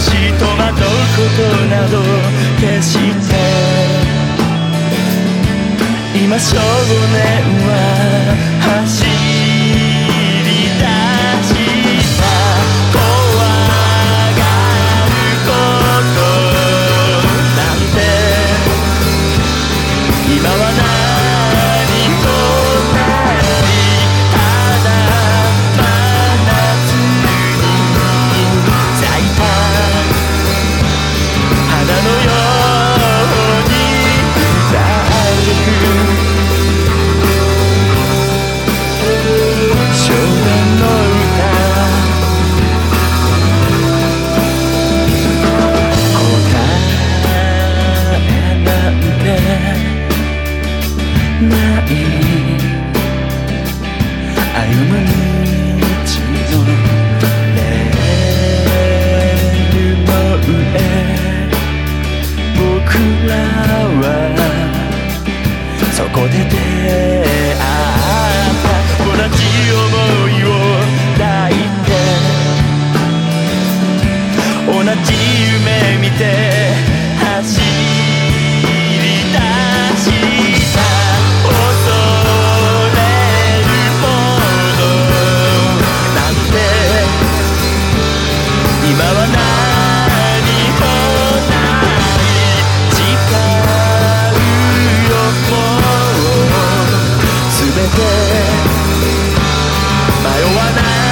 し戸惑うことなど決して今少年は走る迷わない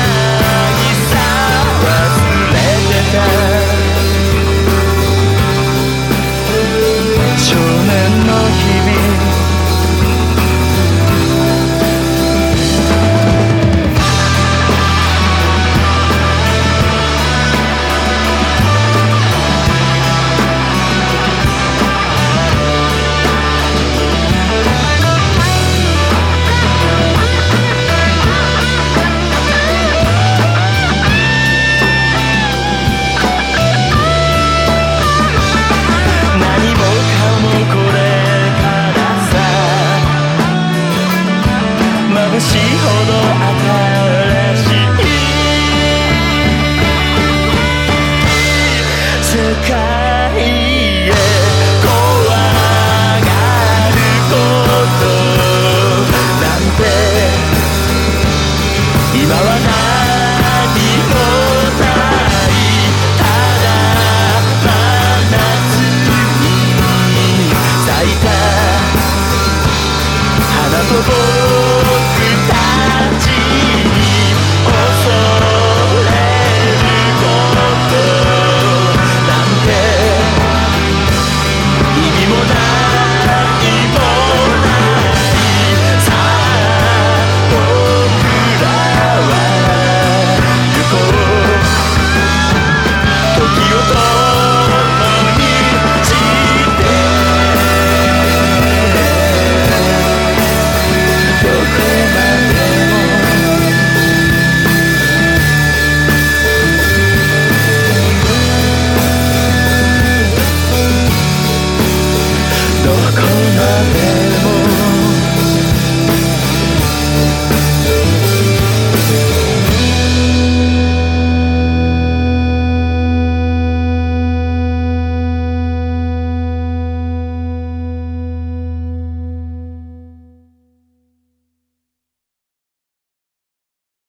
impossible